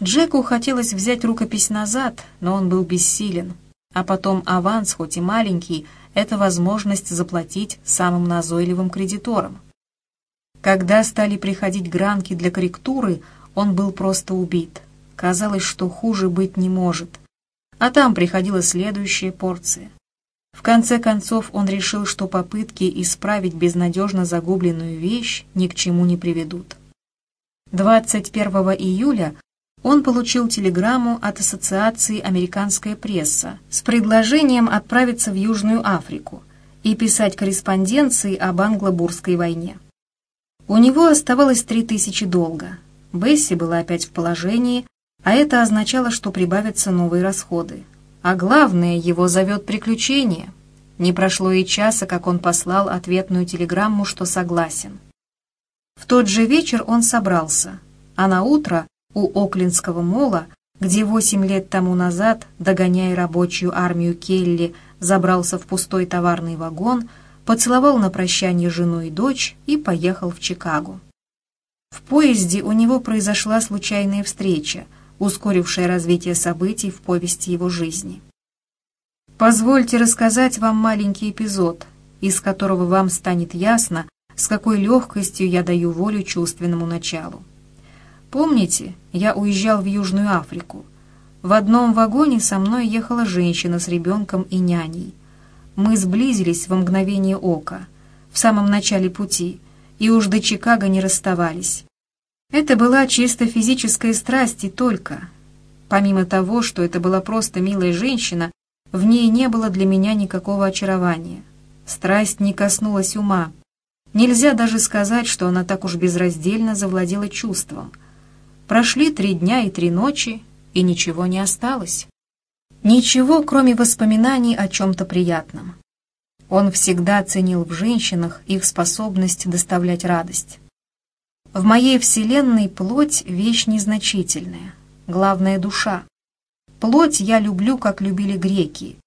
Джеку хотелось взять рукопись назад, но он был бессилен. А потом аванс, хоть и маленький, это возможность заплатить самым назойливым кредиторам. Когда стали приходить гранки для корректуры, он был просто убит. Казалось, что хуже быть не может. А там приходила следующая порция. В конце концов он решил, что попытки исправить безнадежно загубленную вещь ни к чему не приведут. 21 июля он получил телеграмму от Ассоциации «Американская пресса» с предложением отправиться в Южную Африку и писать корреспонденции об англо-бурской войне. У него оставалось три тысячи долга. Бесси была опять в положении, а это означало, что прибавятся новые расходы. А главное, его зовет приключение. Не прошло и часа, как он послал ответную телеграмму, что согласен. В тот же вечер он собрался, а на утро у Оклинского мола, где восемь лет тому назад, догоняя рабочую армию Келли, забрался в пустой товарный вагон, поцеловал на прощание жену и дочь и поехал в Чикаго. В поезде у него произошла случайная встреча, ускорившая развитие событий в повести его жизни. Позвольте рассказать вам маленький эпизод, из которого вам станет ясно, с какой легкостью я даю волю чувственному началу. Помните, я уезжал в Южную Африку. В одном вагоне со мной ехала женщина с ребенком и няней. Мы сблизились во мгновение ока, в самом начале пути, и уж до Чикаго не расставались. Это была чисто физическая страсть и только. Помимо того, что это была просто милая женщина, в ней не было для меня никакого очарования. Страсть не коснулась ума. Нельзя даже сказать, что она так уж безраздельно завладела чувством — Прошли три дня и три ночи, и ничего не осталось. Ничего, кроме воспоминаний о чем-то приятном. Он всегда ценил в женщинах их способность доставлять радость. В моей вселенной плоть — вещь незначительная, главная — душа. Плоть я люблю, как любили греки,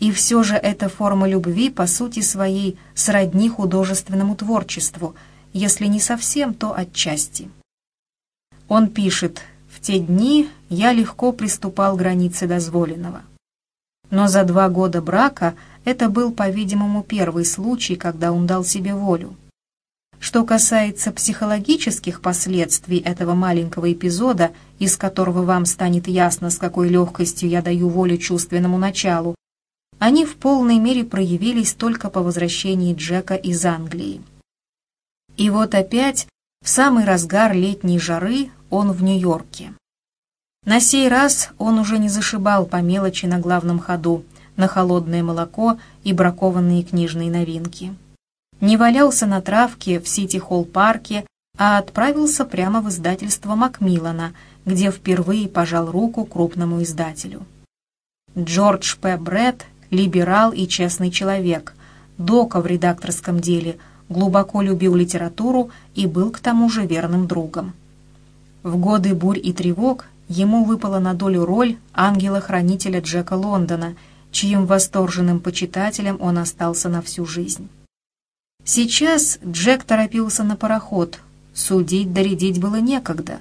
и все же эта форма любви, по сути своей, сродни художественному творчеству, если не совсем, то отчасти. Он пишет, «В те дни я легко приступал к границе дозволенного». Но за два года брака это был, по-видимому, первый случай, когда он дал себе волю. Что касается психологических последствий этого маленького эпизода, из которого вам станет ясно, с какой легкостью я даю волю чувственному началу, они в полной мере проявились только по возвращении Джека из Англии. И вот опять, в самый разгар летней жары, он в Нью-Йорке. На сей раз он уже не зашибал по мелочи на главном ходу, на холодное молоко и бракованные книжные новинки. Не валялся на травке в Сити-Холл-парке, а отправился прямо в издательство Макмиллана, где впервые пожал руку крупному издателю. Джордж П. Бретт — либерал и честный человек, дока в редакторском деле, глубоко любил литературу и был к тому же верным другом. В годы бурь и тревог ему выпала на долю роль ангела-хранителя Джека Лондона, чьим восторженным почитателем он остался на всю жизнь. Сейчас Джек торопился на пароход, судить доредить было некогда.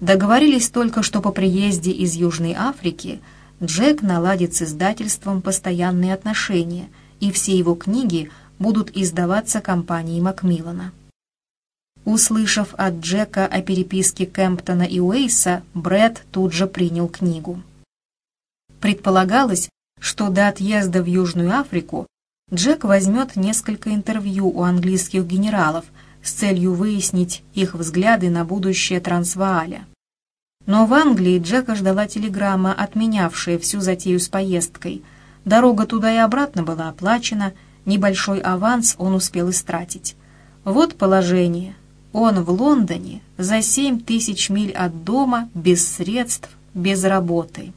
Договорились только, что по приезде из Южной Африки Джек наладит с издательством постоянные отношения, и все его книги будут издаваться компанией Макмиллана. Услышав от Джека о переписке Кемптона и Уэйса, Брэд тут же принял книгу. Предполагалось, что до отъезда в Южную Африку Джек возьмет несколько интервью у английских генералов с целью выяснить их взгляды на будущее Трансвааля. Но в Англии Джека ждала телеграмма, отменявшая всю затею с поездкой. Дорога туда и обратно была оплачена, небольшой аванс он успел истратить. Вот положение, Он в Лондоне за семь тысяч миль от дома, без средств, без работы.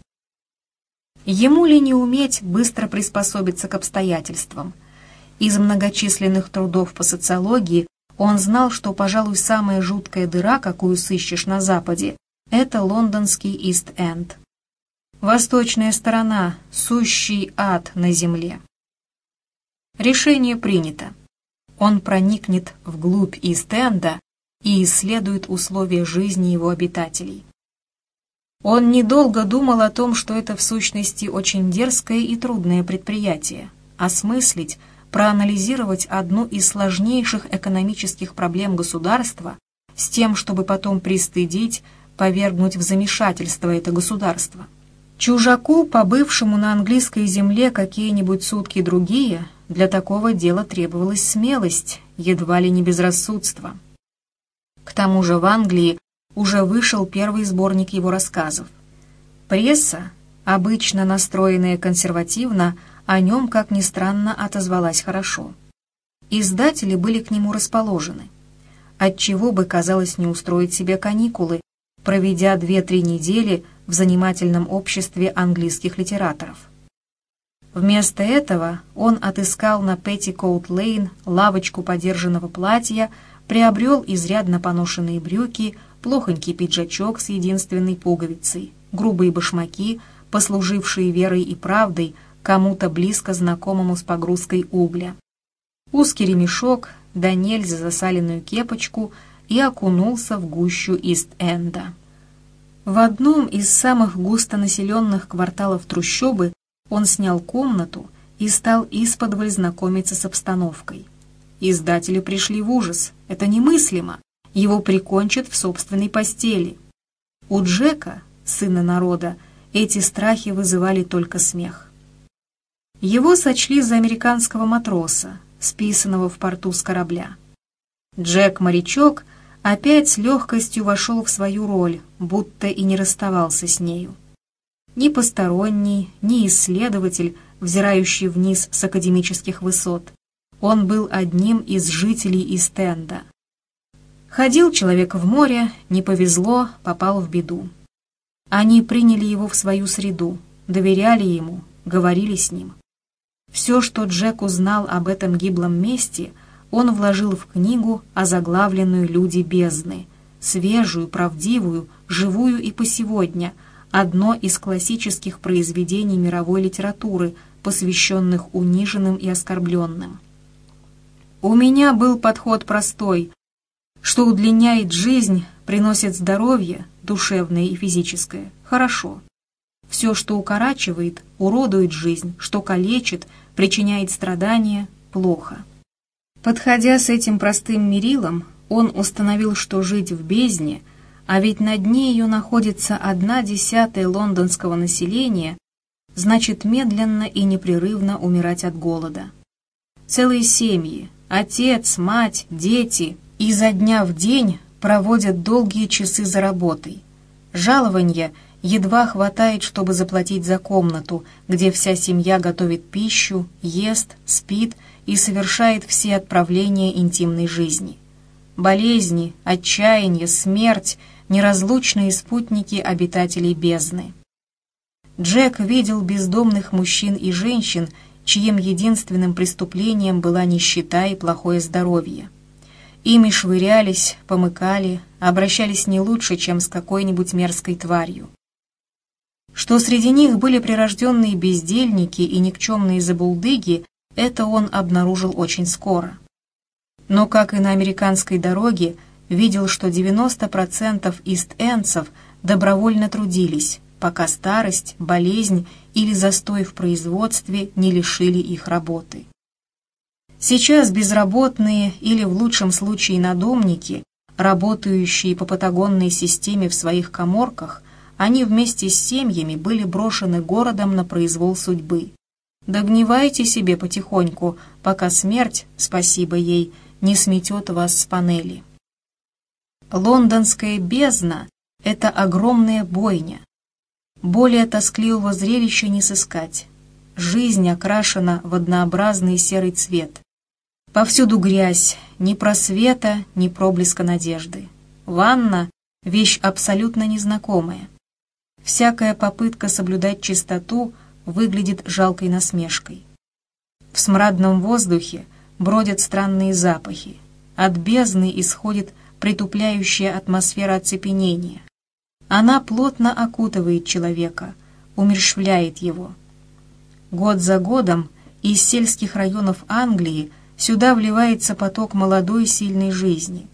Ему ли не уметь быстро приспособиться к обстоятельствам? Из многочисленных трудов по социологии он знал, что, пожалуй, самая жуткая дыра, какую сыщешь на Западе, это лондонский Ист-Энд. Восточная сторона – сущий ад на земле. Решение принято. Он проникнет вглубь Ист-Энда и исследует условия жизни его обитателей. Он недолго думал о том, что это в сущности очень дерзкое и трудное предприятие – осмыслить, проанализировать одну из сложнейших экономических проблем государства с тем, чтобы потом пристыдить, повергнуть в замешательство это государство. Чужаку, побывшему на английской земле какие-нибудь сутки другие, для такого дела требовалась смелость, едва ли не безрассудство. К тому же в Англии уже вышел первый сборник его рассказов. Пресса, обычно настроенная консервативно, о нем, как ни странно, отозвалась хорошо. Издатели были к нему расположены. Отчего бы, казалось, не устроить себе каникулы, проведя две-три недели в занимательном обществе английских литераторов. Вместо этого он отыскал на Петтикоут-Лейн лавочку подержанного платья, приобрел изрядно поношенные брюки, плохонький пиджачок с единственной пуговицей, грубые башмаки, послужившие верой и правдой кому-то близко знакомому с погрузкой угля. Узкий ремешок, да нельзя засаленную кепочку и окунулся в гущу Ист-Энда. В одном из самых густонаселенных кварталов трущобы он снял комнату и стал исподволь знакомиться с обстановкой. Издатели пришли в ужас. Это немыслимо. Его прикончат в собственной постели. У Джека, сына народа, эти страхи вызывали только смех. Его сочли за американского матроса, списанного в порту с корабля. Джек-морячок опять с легкостью вошел в свою роль, будто и не расставался с нею. Ни посторонний, ни исследователь, взирающий вниз с академических высот. Он был одним из жителей Истенда. Ходил человек в море, не повезло, попал в беду. Они приняли его в свою среду, доверяли ему, говорили с ним. Все, что Джек узнал об этом гиблом месте, он вложил в книгу, озаглавленную «Люди бездны», свежую, правдивую, живую и по сегодня, одно из классических произведений мировой литературы, посвященных униженным и оскорбленным. У меня был подход простой, что удлиняет жизнь, приносит здоровье, душевное и физическое, хорошо. Все, что укорачивает, уродует жизнь, что калечит, причиняет страдания, плохо. Подходя с этим простым мерилом, он установил, что жить в бездне, а ведь на дне ее находится одна десятая лондонского населения, значит медленно и непрерывно умирать от голода. Целые семьи, отец, мать, дети изо дня в день проводят долгие часы за работой. Жалования – едва хватает, чтобы заплатить за комнату, где вся семья готовит пищу, ест, спит и совершает все отправления интимной жизни. Болезни, отчаяние, смерть — неразлучные спутники обитателей бездны. Джек видел бездомных мужчин и женщин, чьим единственным преступлением была нищета и плохое здоровье. Ими швырялись, помыкали, обращались не лучше, чем с какой-нибудь мерзкой тварью. Что среди них были прирожденные бездельники и никчемные забулдыги, это он обнаружил очень скоро. Но, как и на американской дороге, видел, что 90% ист-энцев добровольно трудились, пока старость, болезнь или застой в производстве не лишили их работы. Сейчас безработные или в лучшем случае надомники, работающие по патагонной системе в своих коморках, они вместе с семьями были брошены городом на произвол судьбы. Догнивайте себе потихоньку, пока смерть, спасибо ей, не сметет вас с панели. Лондонская бездна — это огромная бойня. Более тоскливого зрелища не сыскать. Жизнь окрашена в однообразный серый цвет. Повсюду грязь, ни просвета, ни проблеска надежды. Ванна — вещь абсолютно незнакомая. Всякая попытка соблюдать чистоту выглядит жалкой насмешкой. В смрадном воздухе бродят странные запахи. От бездны исходит притупляющая атмосфера оцепенения. Она плотно окутывает человека, умерщвляет его. Год за годом из сельских районов Англии сюда вливается поток молодой сильной жизни.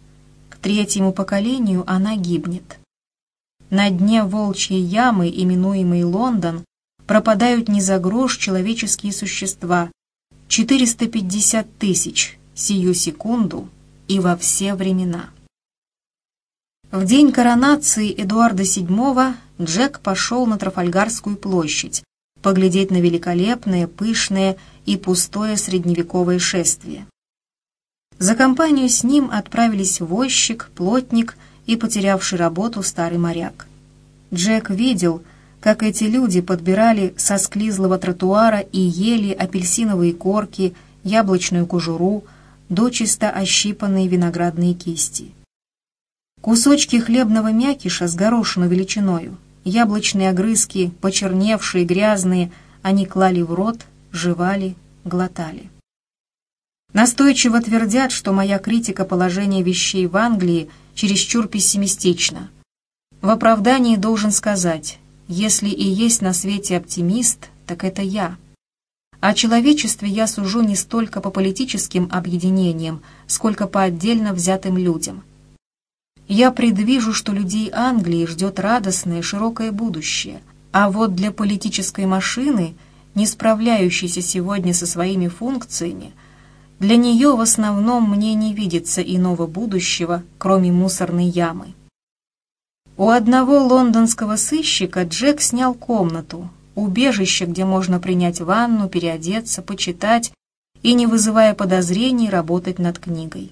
К третьему поколению она гибнет. На дне волчьей ямы, именуемой Лондон, пропадают не за грош человеческие существа, 450 тысяч сию секунду и во все времена. В день коронации Эдуарда VII Джек пошел на Трафальгарскую площадь поглядеть на великолепное, пышное и пустое средневековое шествие. За компанию с ним отправились возчик, плотник и потерявший работу старый моряк. Джек видел, как эти люди подбирали со склизлого тротуара и ели апельсиновые корки, яблочную кожуру, дочисто ощипанные виноградные кисти. Кусочки хлебного мякиша с горошину величиною, яблочные огрызки, почерневшие, грязные, они клали в рот, жевали, глотали. Настойчиво твердят, что моя критика положения вещей в Англии чересчур пессимистична. В оправдании должен сказать, если и есть на свете оптимист, так это я. О человечестве я сужу не столько по политическим объединениям, сколько по отдельно взятым людям. Я предвижу, что людей Англии ждет радостное широкое будущее, а вот для политической машины, не справляющейся сегодня со своими функциями, для нее в основном мне не видится иного будущего, кроме мусорной ямы. У одного лондонского сыщика Джек снял комнату, убежище, где можно принять ванну, переодеться, почитать и, не вызывая подозрений, работать над книгой.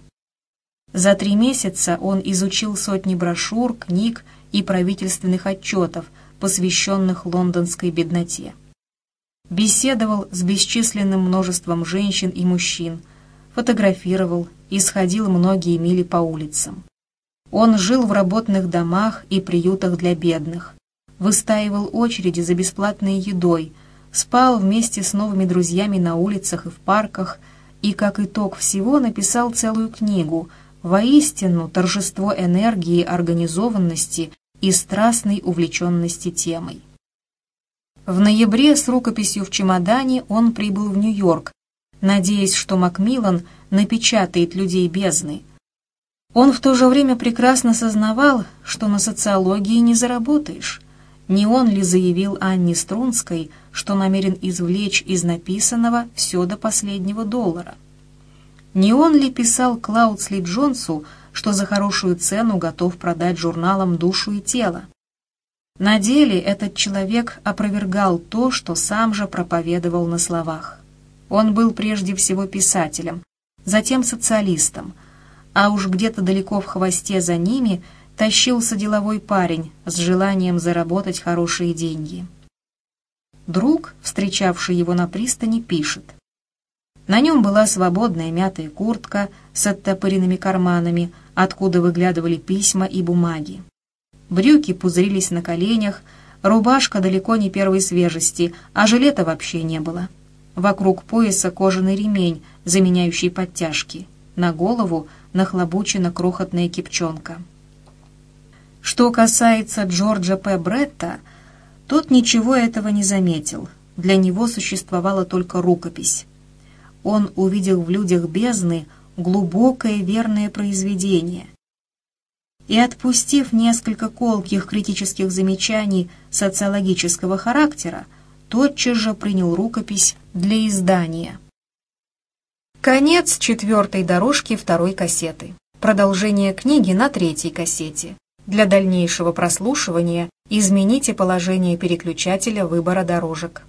За три месяца он изучил сотни брошюр, книг и правительственных отчетов, посвященных лондонской бедноте. Беседовал с бесчисленным множеством женщин и мужчин, фотографировал и сходил многие мили по улицам. Он жил в работных домах и приютах для бедных, выстаивал очереди за бесплатной едой, спал вместе с новыми друзьями на улицах и в парках и, как итог всего, написал целую книгу «Воистину торжество энергии, организованности и страстной увлеченности темой». В ноябре с рукописью в чемодане он прибыл в Нью-Йорк, надеясь, что Макмиллан напечатает людей бездны – он в то же время прекрасно сознавал, что на социологии не заработаешь. Не он ли заявил Анне Струнской, что намерен извлечь из написанного все до последнего доллара? Не он ли писал Клаудсли Джонсу, что за хорошую цену готов продать журналам душу и тело? На деле этот человек опровергал то, что сам же проповедовал на словах. Он был прежде всего писателем, затем социалистом – а уж где-то далеко в хвосте за ними тащился деловой парень с желанием заработать хорошие деньги. Друг, встречавший его на пристани, пишет. На нем была свободная мятая куртка с оттопыренными карманами, откуда выглядывали письма и бумаги. Брюки пузырились на коленях, рубашка далеко не первой свежести, а жилета вообще не было. Вокруг пояса кожаный ремень, заменяющий подтяжки. На голову нахлобучена крохотная кипчонка. Что касается Джорджа П. Бретта, тот ничего этого не заметил. Для него существовала только рукопись. Он увидел в людях бездны глубокое верное произведение. И отпустив несколько колких критических замечаний социологического характера, тотчас же принял рукопись для издания. Конец четвертой дорожки второй кассеты. Продолжение книги на третьей кассете. Для дальнейшего прослушивания измените положение переключателя выбора дорожек.